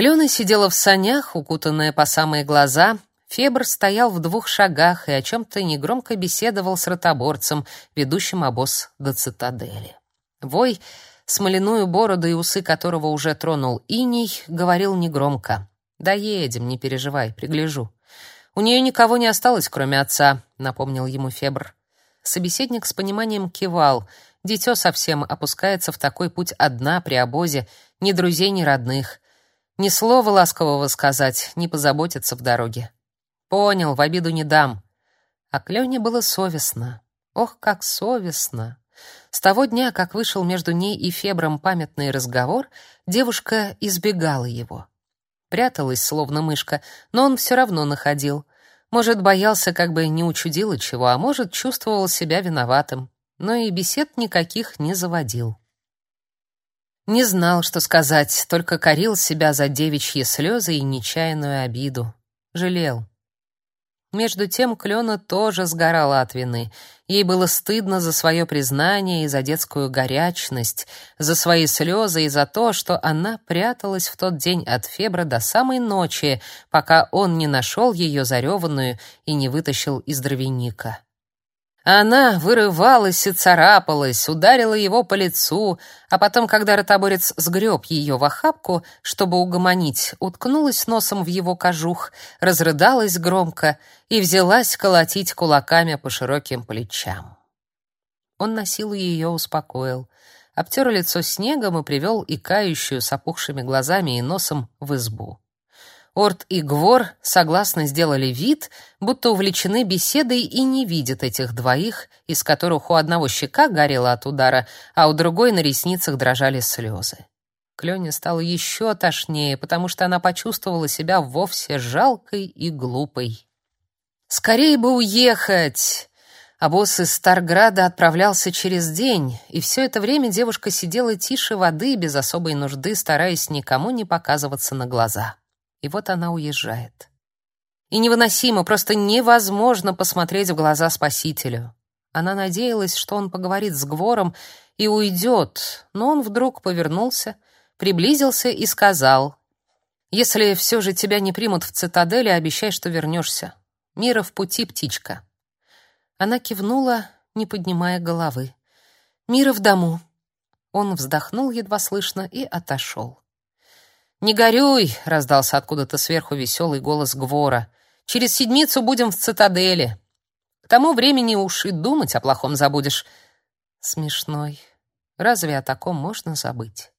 Клена сидела в санях, укутанная по самые глаза. Фебр стоял в двух шагах и о чем-то негромко беседовал с ротоборцем, ведущим обоз до цитадели. Вой, смоляную бороду и усы которого уже тронул иней, говорил негромко. «Доедем, не переживай, пригляжу». «У нее никого не осталось, кроме отца», — напомнил ему Фебр. Собеседник с пониманием кивал. Дитё совсем опускается в такой путь одна при обозе, ни друзей, ни родных. Ни слова ласкового сказать, ни позаботиться в дороге. Понял, в обиду не дам. А Клёне было совестно. Ох, как совестно. С того дня, как вышел между ней и Фебром памятный разговор, девушка избегала его. Пряталась, словно мышка, но он все равно находил. Может, боялся, как бы не учудило чего, а может, чувствовал себя виноватым. Но и бесед никаких не заводил. Не знал, что сказать, только корил себя за девичьи слезы и нечаянную обиду. Жалел. Между тем Клена тоже сгорала от вины. Ей было стыдно за свое признание и за детскую горячность, за свои слезы и за то, что она пряталась в тот день от Фебра до самой ночи, пока он не нашел ее зареванную и не вытащил из дровяника. Она вырывалась и царапалась, ударила его по лицу, а потом, когда ротоборец сгреб ее в охапку, чтобы угомонить, уткнулась носом в его кожух, разрыдалась громко и взялась колотить кулаками по широким плечам. Он на силу ее успокоил, обтер лицо снегом и привел икающую с опухшими глазами и носом в избу. Орт и Гвор согласно сделали вид, будто увлечены беседой и не видят этих двоих, из которых у одного щека горела от удара, а у другой на ресницах дрожали слезы. Клёне стало еще тошнее, потому что она почувствовала себя вовсе жалкой и глупой. «Скорее бы уехать!» А босс из Старграда отправлялся через день, и все это время девушка сидела тише воды, без особой нужды, стараясь никому не показываться на глаза. И вот она уезжает. И невыносимо, просто невозможно посмотреть в глаза спасителю. Она надеялась, что он поговорит с Гвором и уйдет, но он вдруг повернулся, приблизился и сказал: "Если все же тебя не примут в цитадели, обещай, что вернешься. Мира в пути, птичка". Она кивнула, не поднимая головы. "Мира в дому". Он вздохнул едва слышно и отошел. «Не горюй!» — раздался откуда-то сверху веселый голос Гвора. «Через седмицу будем в цитадели. К тому времени уж и думать о плохом забудешь». Смешной. Разве о таком можно забыть?